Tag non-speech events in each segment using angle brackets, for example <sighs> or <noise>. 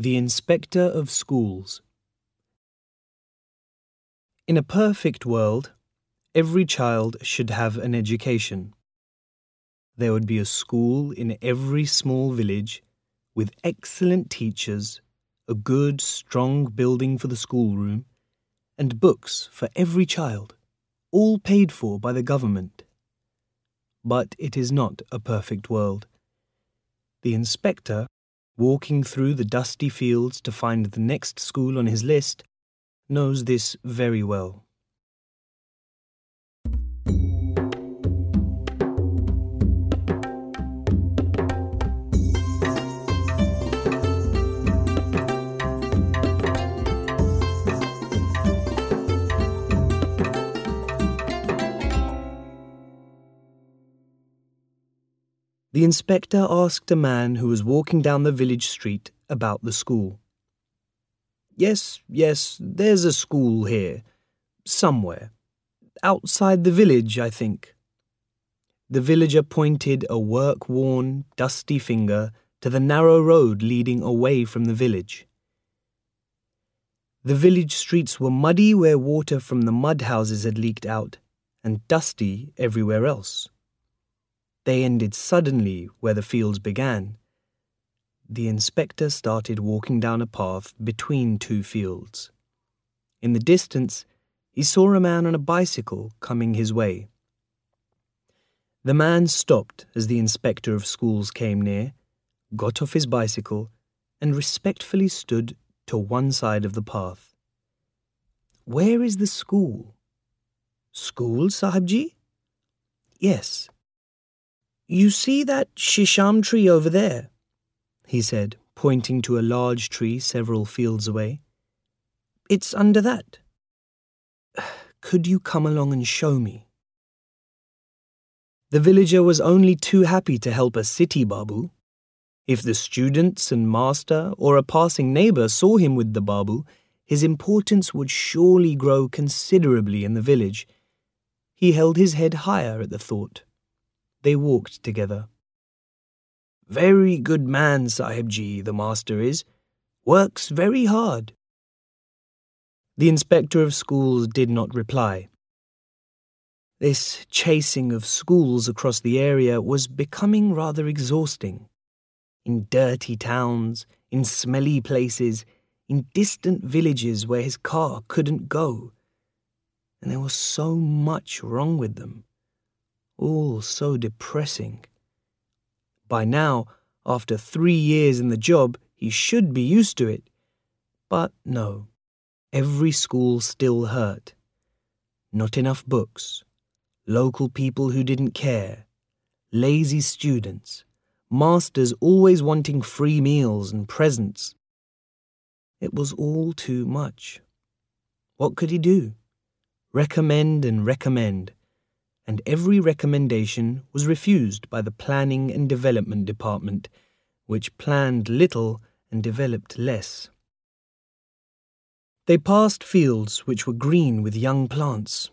The Inspector of Schools In a perfect world, every child should have an education. There would be a school in every small village with excellent teachers, a good, strong building for the schoolroom, and books for every child, all paid for by the government. But it is not a perfect world. The inspector, walking through the dusty fields to find the next school on his list, knows this very well. The inspector asked a man who was walking down the village street about the school. Yes, yes, there's a school here. Somewhere. Outside the village, I think. The villager pointed a work worn, dusty finger to the narrow road leading away from the village. The village streets were muddy where water from the mud houses had leaked out, and dusty everywhere else. They ended suddenly where the fields began. The inspector started walking down a path between two fields. In the distance, he saw a man on a bicycle coming his way. The man stopped as the inspector of schools came near, got off his bicycle, and respectfully stood to one side of the path. Where is the school? School, Sahibji? Yes. You see that shisham tree over there? he said, pointing to a large tree several fields away. It's under that. <sighs> Could you come along and show me? The villager was only too happy to help a city babu. If the students and master or a passing neighbour saw him with the babu, his importance would surely grow considerably in the village. He held his head higher at the thought. They walked together. Very good man, Sahibji, the master is. Works very hard. The inspector of schools did not reply. This chasing of schools across the area was becoming rather exhausting. In dirty towns, in smelly places, in distant villages where his car couldn't go. And there was so much wrong with them all so depressing. By now, after three years in the job, he should be used to it. But no, every school still hurt. Not enough books, local people who didn't care, lazy students, masters always wanting free meals and presents. It was all too much. What could he do? Recommend and recommend and every recommendation was refused by the Planning and Development Department, which planned little and developed less. They passed fields which were green with young plants.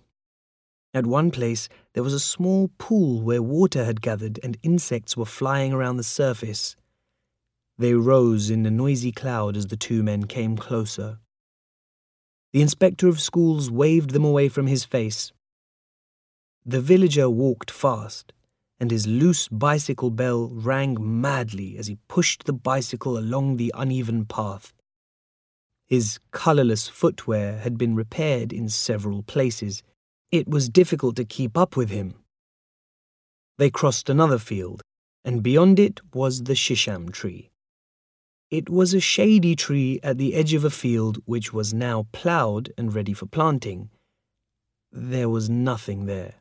At one place, there was a small pool where water had gathered and insects were flying around the surface. They rose in a noisy cloud as the two men came closer. The inspector of schools waved them away from his face the villager walked fast, and his loose bicycle bell rang madly as he pushed the bicycle along the uneven path. His colourless footwear had been repaired in several places. It was difficult to keep up with him. They crossed another field, and beyond it was the shisham tree. It was a shady tree at the edge of a field which was now ploughed and ready for planting. There was nothing there.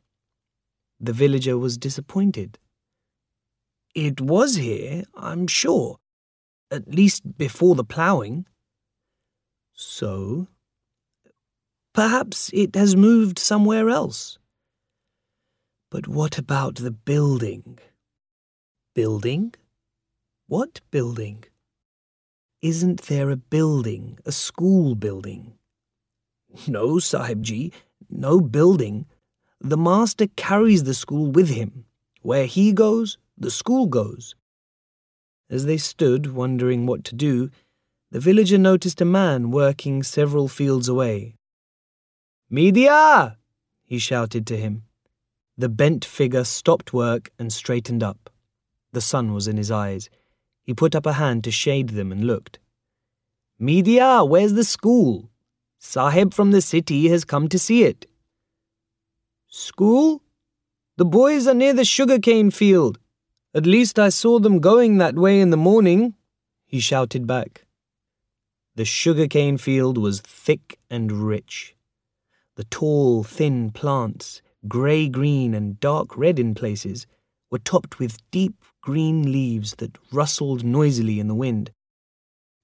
The villager was disappointed. It was here, I'm sure, at least before the ploughing. So? Perhaps it has moved somewhere else. But what about the building? Building? What building? Isn't there a building, a school building? No, Sahibji, no building. The master carries the school with him. Where he goes, the school goes. As they stood, wondering what to do, the villager noticed a man working several fields away. Media! he shouted to him. The bent figure stopped work and straightened up. The sun was in his eyes. He put up a hand to shade them and looked. Media, where's the school? Sahib from the city has come to see it. School? The boys are near the sugarcane field. At least I saw them going that way in the morning, he shouted back. The sugarcane field was thick and rich. The tall, thin plants, grey green and dark red in places, were topped with deep green leaves that rustled noisily in the wind.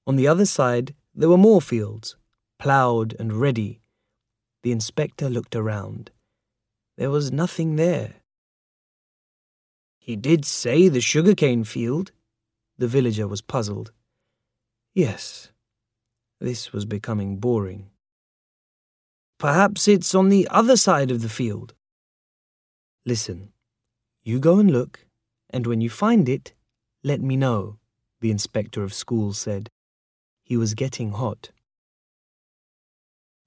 On the other side, there were more fields, ploughed and ready. The inspector looked around. There was nothing there. He did say the sugarcane field. The villager was puzzled. Yes, this was becoming boring. Perhaps it's on the other side of the field. Listen, you go and look, and when you find it, let me know, the inspector of schools said. He was getting hot.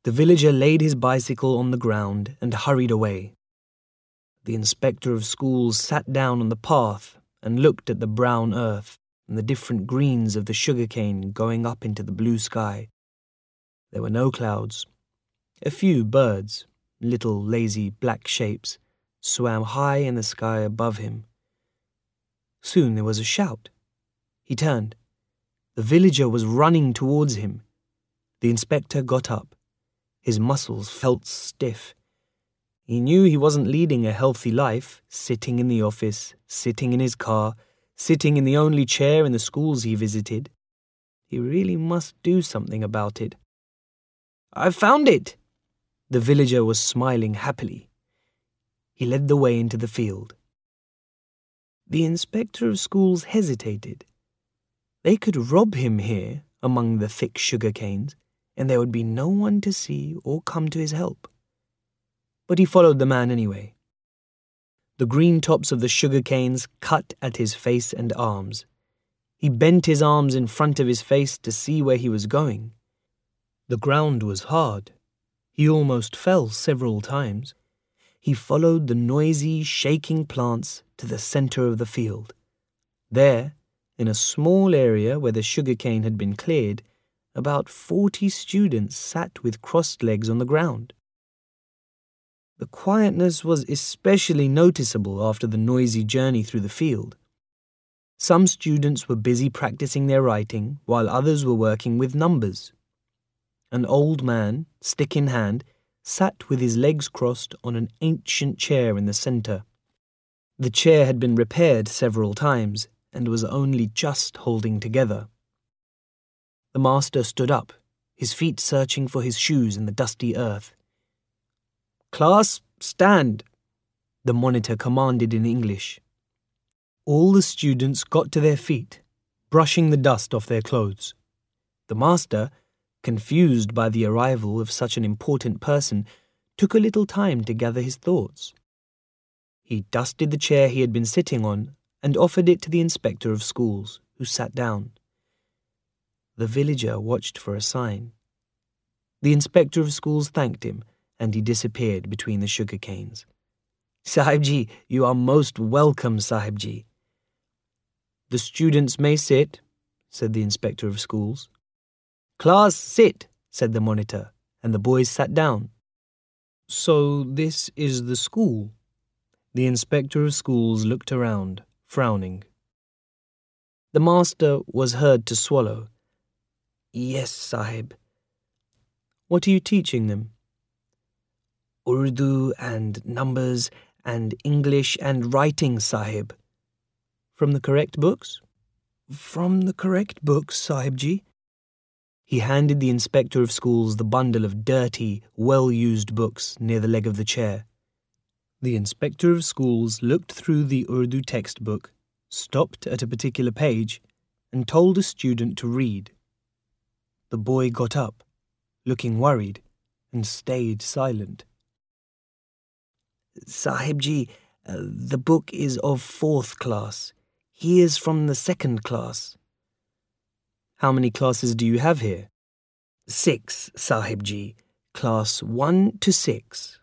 The villager laid his bicycle on the ground and hurried away. The inspector of schools sat down on the path and looked at the brown earth and the different greens of the sugar cane going up into the blue sky. There were no clouds. A few birds, little lazy black shapes, swam high in the sky above him. Soon there was a shout. He turned. The villager was running towards him. The inspector got up. His muscles felt stiff. He knew he wasn't leading a healthy life, sitting in the office, sitting in his car, sitting in the only chair in the schools he visited. He really must do something about it. I've found it! The villager was smiling happily. He led the way into the field. The inspector of schools hesitated. They could rob him here among the thick sugar canes, and there would be no one to see or come to his help but he followed the man anyway. The green tops of the sugar canes cut at his face and arms. He bent his arms in front of his face to see where he was going. The ground was hard. He almost fell several times. He followed the noisy, shaking plants to the center of the field. There, in a small area where the sugar cane had been cleared, about forty students sat with crossed legs on the ground. The quietness was especially noticeable after the noisy journey through the field. Some students were busy practicing their writing, while others were working with numbers. An old man, stick in hand, sat with his legs crossed on an ancient chair in the centre. The chair had been repaired several times and was only just holding together. The master stood up, his feet searching for his shoes in the dusty earth. Class, stand, the monitor commanded in English. All the students got to their feet, brushing the dust off their clothes. The master, confused by the arrival of such an important person, took a little time to gather his thoughts. He dusted the chair he had been sitting on and offered it to the inspector of schools, who sat down. The villager watched for a sign. The inspector of schools thanked him and he disappeared between the sugar canes. Sahibji, you are most welcome, Sahibji. The students may sit, said the inspector of schools. Class, sit, said the monitor, and the boys sat down. So this is the school? The inspector of schools looked around, frowning. The master was heard to swallow. Yes, Sahib. What are you teaching them? Urdu and numbers and English and writing, Sahib. From the correct books? From the correct books, Sahibji. He handed the inspector of schools the bundle of dirty, well used books near the leg of the chair. The inspector of schools looked through the Urdu textbook, stopped at a particular page, and told a student to read. The boy got up, looking worried, and stayed silent. Sahibji, uh, the book is of fourth class. He is from the second class. How many classes do you have here? Six, Sahibji, Class 1 to 6.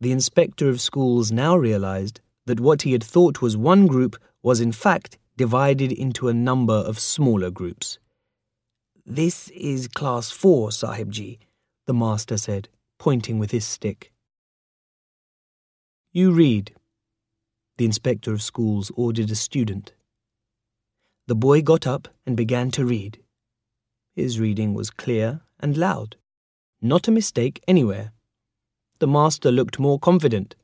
The inspector of schools now realized that what he had thought was one group was in fact divided into a number of smaller groups. This is class 4, Sahibji, the master said, pointing with his stick. You read, the inspector of schools ordered a student. The boy got up and began to read. His reading was clear and loud, not a mistake anywhere. The master looked more confident.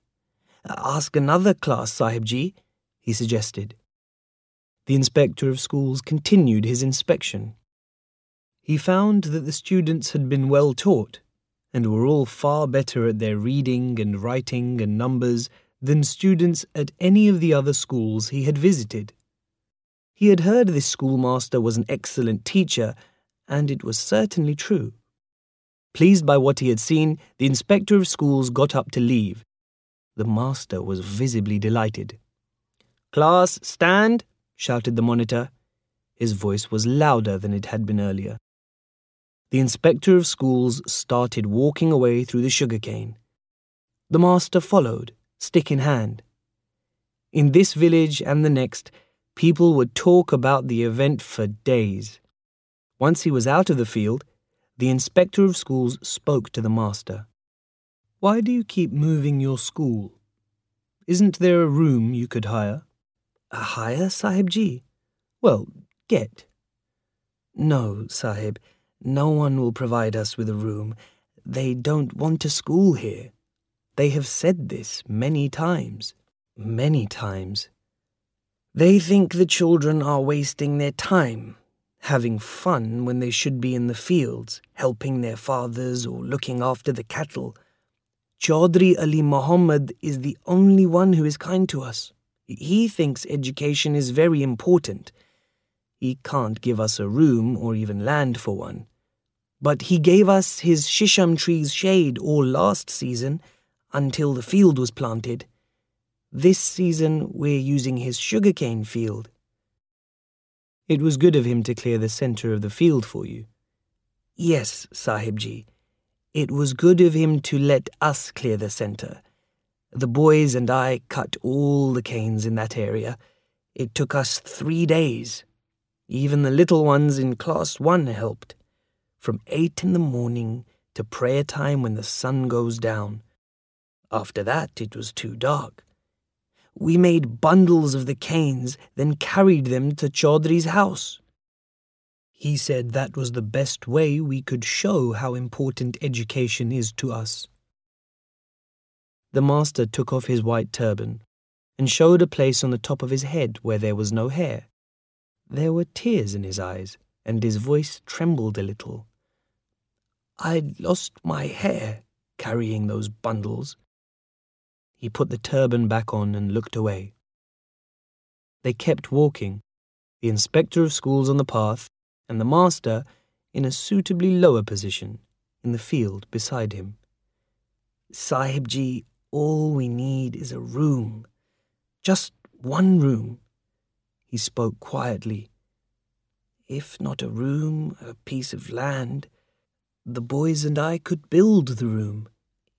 Ask another class, Sahib Ji, he suggested. The inspector of schools continued his inspection. He found that the students had been well taught and were all far better at their reading and writing and numbers than students at any of the other schools he had visited. He had heard this schoolmaster was an excellent teacher, and it was certainly true. Pleased by what he had seen, the inspector of schools got up to leave. The master was visibly delighted. Class, stand, shouted the monitor. His voice was louder than it had been earlier. The inspector of schools started walking away through the sugarcane. The master followed, stick in hand. In this village and the next, people would talk about the event for days. Once he was out of the field, the inspector of schools spoke to the master. Why do you keep moving your school? Isn't there a room you could hire? A hire, Sahib Ji? Well, get. No, Sahib, no one will provide us with a room. They don't want a school here. They have said this many times. Many times. They think the children are wasting their time, having fun when they should be in the fields, helping their fathers or looking after the cattle. Chaudhry Ali Muhammad is the only one who is kind to us. He thinks education is very important. He can't give us a room or even land for one. But he gave us his shisham tree's shade all last season until the field was planted. This season, we're using his sugarcane field. It was good of him to clear the centre of the field for you. Yes, Sahibji. It was good of him to let us clear the centre. The boys and I cut all the canes in that area. It took us three days. Even the little ones in class one helped. From eight in the morning to prayer time when the sun goes down. After that, it was too dark. We made bundles of the canes, then carried them to Chaudhry's house. He said that was the best way we could show how important education is to us. The master took off his white turban and showed a place on the top of his head where there was no hair. There were tears in his eyes, and his voice trembled a little. I'd lost my hair carrying those bundles. He put the turban back on and looked away. They kept walking, the inspector of schools on the path, and the master in a suitably lower position in the field beside him. Sahibji, all we need is a room. Just one room. He spoke quietly. If not a room, a piece of land, the boys and I could build the room.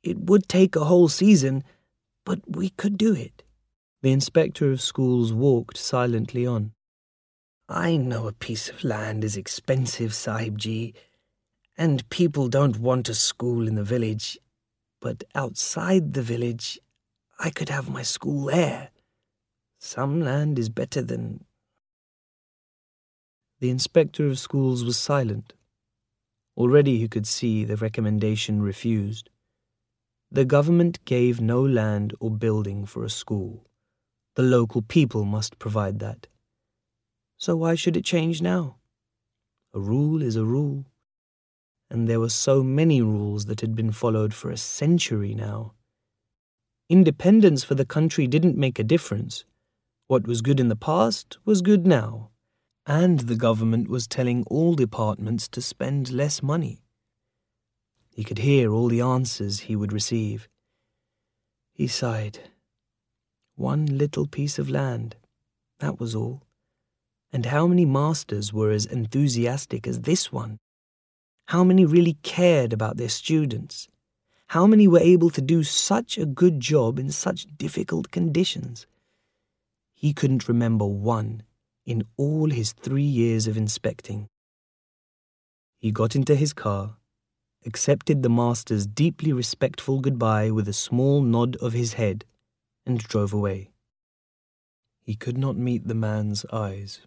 It would take a whole season, but we could do it. The inspector of schools walked silently on. I know a piece of land is expensive, Sahibji, and people don't want a school in the village. But outside the village, I could have my school there. Some land is better than. The inspector of schools was silent. Already he could see the recommendation refused. The government gave no land or building for a school. The local people must provide that. So why should it change now? A rule is a rule. And there were so many rules that had been followed for a century now. Independence for the country didn't make a difference. What was good in the past was good now. And the government was telling all departments to spend less money. He could hear all the answers he would receive. He sighed. One little piece of land, that was all. And how many masters were as enthusiastic as this one? How many really cared about their students? How many were able to do such a good job in such difficult conditions? He couldn't remember one in all his three years of inspecting. He got into his car, accepted the master's deeply respectful goodbye with a small nod of his head, and drove away. He could not meet the man's eyes.